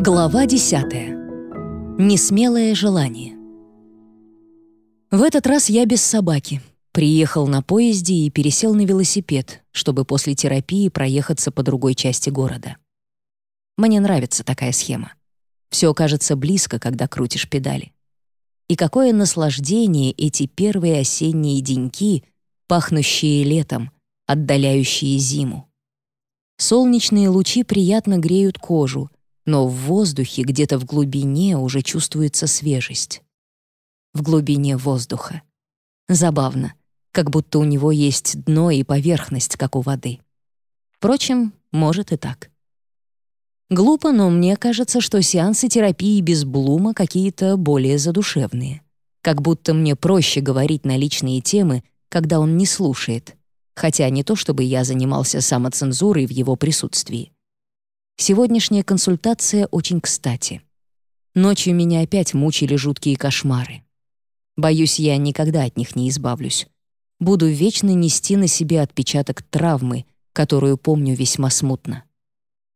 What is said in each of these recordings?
Глава 10. Несмелое желание. В этот раз я без собаки. Приехал на поезде и пересел на велосипед, чтобы после терапии проехаться по другой части города. Мне нравится такая схема. Все кажется близко, когда крутишь педали. И какое наслаждение эти первые осенние деньки, пахнущие летом, отдаляющие зиму. Солнечные лучи приятно греют кожу, но в воздухе где-то в глубине уже чувствуется свежесть. В глубине воздуха. Забавно, как будто у него есть дно и поверхность, как у воды. Впрочем, может и так. Глупо, но мне кажется, что сеансы терапии без Блума какие-то более задушевные. Как будто мне проще говорить на личные темы, когда он не слушает. Хотя не то, чтобы я занимался самоцензурой в его присутствии. Сегодняшняя консультация очень кстати. Ночью меня опять мучили жуткие кошмары. Боюсь, я никогда от них не избавлюсь. Буду вечно нести на себе отпечаток травмы, которую помню весьма смутно.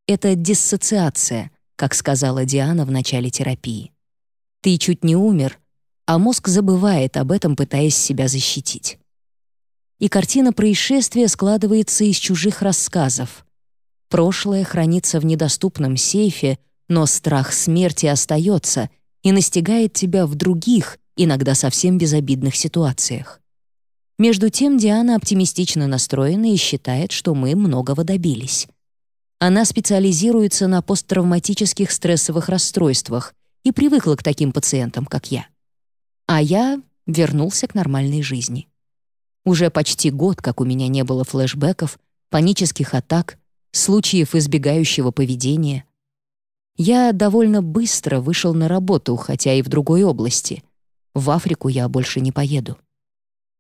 Это диссоциация, как сказала Диана в начале терапии. Ты чуть не умер, а мозг забывает об этом, пытаясь себя защитить. И картина происшествия складывается из чужих рассказов, Прошлое хранится в недоступном сейфе, но страх смерти остается и настигает тебя в других, иногда совсем безобидных ситуациях. Между тем Диана оптимистично настроена и считает, что мы многого добились. Она специализируется на посттравматических стрессовых расстройствах и привыкла к таким пациентам, как я. А я вернулся к нормальной жизни. Уже почти год, как у меня не было флешбеков, панических атак, случаев избегающего поведения. Я довольно быстро вышел на работу, хотя и в другой области. В Африку я больше не поеду.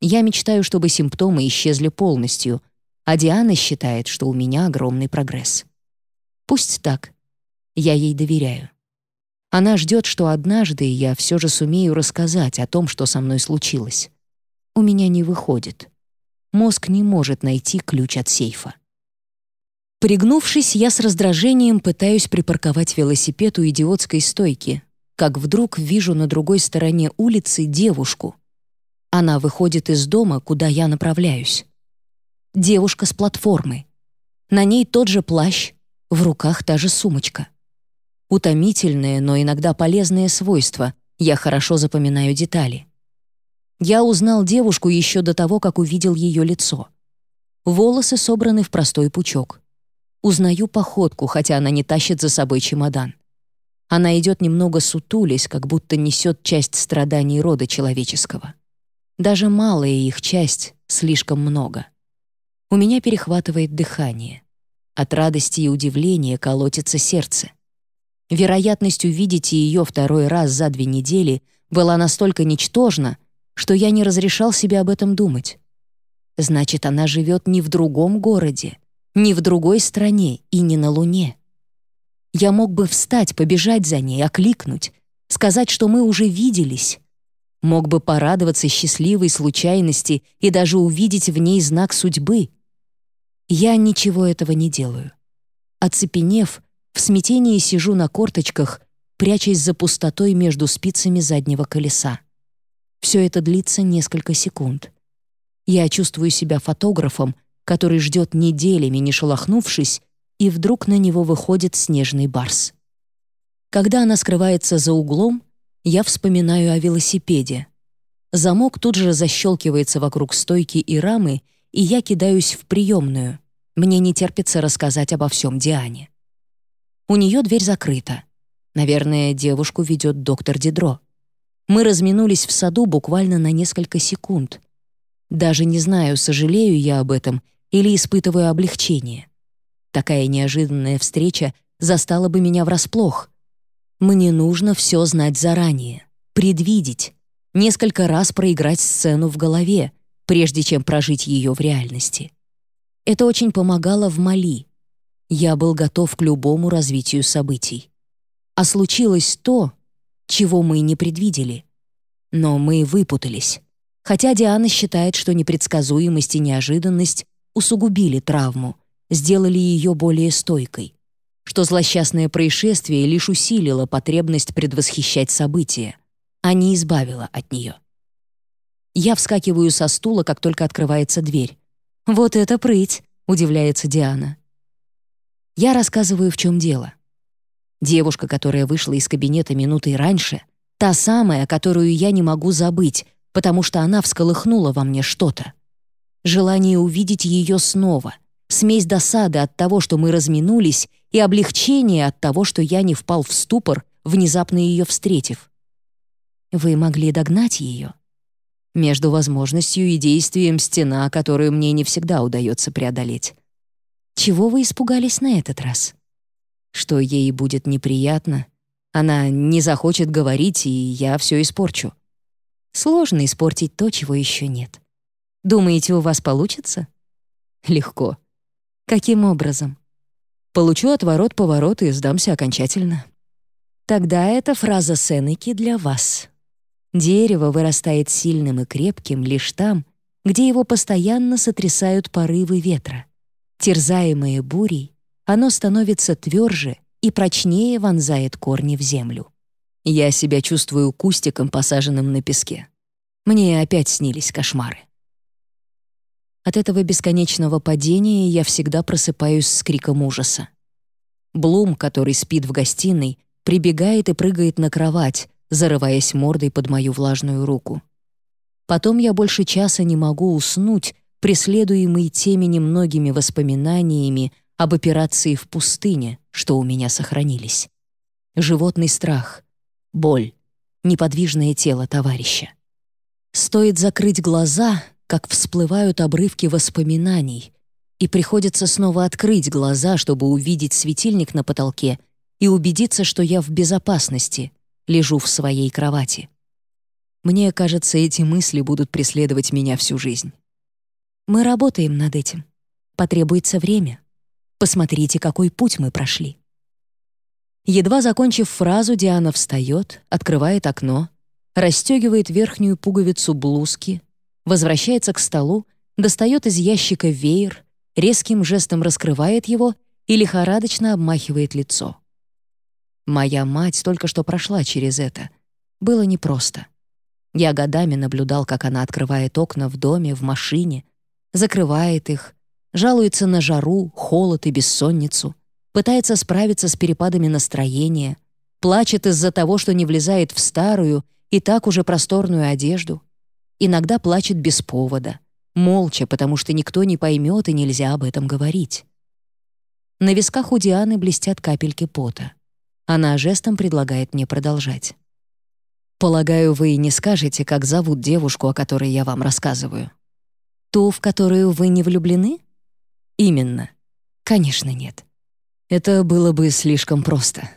Я мечтаю, чтобы симптомы исчезли полностью, а Диана считает, что у меня огромный прогресс. Пусть так. Я ей доверяю. Она ждет, что однажды я все же сумею рассказать о том, что со мной случилось. У меня не выходит. Мозг не может найти ключ от сейфа. Пригнувшись, я с раздражением пытаюсь припарковать велосипед у идиотской стойки, как вдруг вижу на другой стороне улицы девушку. Она выходит из дома, куда я направляюсь. Девушка с платформы. На ней тот же плащ, в руках та же сумочка. Утомительное, но иногда полезное свойство. Я хорошо запоминаю детали. Я узнал девушку еще до того, как увидел ее лицо. Волосы собраны в простой пучок. Узнаю походку, хотя она не тащит за собой чемодан. Она идет немного сутулясь, как будто несет часть страданий рода человеческого. Даже малая их часть слишком много. У меня перехватывает дыхание. От радости и удивления колотится сердце. Вероятность увидеть ее второй раз за две недели была настолько ничтожна, что я не разрешал себе об этом думать. Значит, она живет не в другом городе, ни в другой стране и не на Луне. Я мог бы встать, побежать за ней, окликнуть, сказать, что мы уже виделись. Мог бы порадоваться счастливой случайности и даже увидеть в ней знак судьбы. Я ничего этого не делаю. Оцепенев, в смятении сижу на корточках, прячась за пустотой между спицами заднего колеса. Все это длится несколько секунд. Я чувствую себя фотографом, который ждет неделями, не шелохнувшись, и вдруг на него выходит снежный барс. Когда она скрывается за углом, я вспоминаю о велосипеде. Замок тут же защелкивается вокруг стойки и рамы, и я кидаюсь в приемную. Мне не терпится рассказать обо всем Диане. У нее дверь закрыта. Наверное, девушку ведет доктор Дидро. Мы разминулись в саду буквально на несколько секунд. Даже не знаю, сожалею я об этом или испытываю облегчение. Такая неожиданная встреча застала бы меня врасплох. Мне нужно все знать заранее, предвидеть, несколько раз проиграть сцену в голове, прежде чем прожить ее в реальности. Это очень помогало в Мали. Я был готов к любому развитию событий. А случилось то, чего мы не предвидели. Но мы выпутались. Хотя Диана считает, что непредсказуемость и неожиданность усугубили травму, сделали ее более стойкой. что злосчастное происшествие лишь усилило потребность предвосхищать события, а не избавило от нее. Я вскакиваю со стула, как только открывается дверь. «Вот это прыть!» — удивляется Диана. Я рассказываю, в чем дело. Девушка, которая вышла из кабинета минутой раньше, та самая, которую я не могу забыть, потому что она всколыхнула во мне что-то. Желание увидеть ее снова, смесь досады от того, что мы разминулись, и облегчение от того, что я не впал в ступор, внезапно ее встретив. Вы могли догнать ее? Между возможностью и действием стена, которую мне не всегда удается преодолеть. Чего вы испугались на этот раз? Что ей будет неприятно? Она не захочет говорить, и я все испорчу. Сложно испортить то, чего еще нет. Думаете, у вас получится? Легко. Каким образом? Получу отворот-поворот и сдамся окончательно. Тогда эта фраза Сенеки для вас. Дерево вырастает сильным и крепким лишь там, где его постоянно сотрясают порывы ветра. Терзаемое бурей, оно становится тверже и прочнее вонзает корни в землю. Я себя чувствую кустиком, посаженным на песке. Мне опять снились кошмары. От этого бесконечного падения я всегда просыпаюсь с криком ужаса. Блум, который спит в гостиной, прибегает и прыгает на кровать, зарываясь мордой под мою влажную руку. Потом я больше часа не могу уснуть, преследуемый теми немногими воспоминаниями об операции в пустыне, что у меня сохранились. Животный страх, боль, неподвижное тело товарища. Стоит закрыть глаза, как всплывают обрывки воспоминаний, и приходится снова открыть глаза, чтобы увидеть светильник на потолке и убедиться, что я в безопасности — лежу в своей кровати. Мне кажется, эти мысли будут преследовать меня всю жизнь. Мы работаем над этим. Потребуется время. Посмотрите, какой путь мы прошли. Едва закончив фразу, Диана встает, открывает окно, расстегивает верхнюю пуговицу блузки, возвращается к столу, достает из ящика веер, резким жестом раскрывает его и лихорадочно обмахивает лицо. Моя мать только что прошла через это. Было непросто. Я годами наблюдал, как она открывает окна в доме, в машине, закрывает их, жалуется на жару, холод и бессонницу, пытается справиться с перепадами настроения, плачет из-за того, что не влезает в старую и так уже просторную одежду. Иногда плачет без повода, молча, потому что никто не поймет и нельзя об этом говорить. На висках у Дианы блестят капельки пота. Она жестом предлагает мне продолжать. «Полагаю, вы не скажете, как зовут девушку, о которой я вам рассказываю?» «Ту, в которую вы не влюблены?» «Именно. Конечно, нет. Это было бы слишком просто».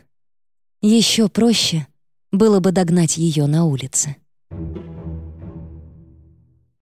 «Еще проще было бы догнать ее на улице».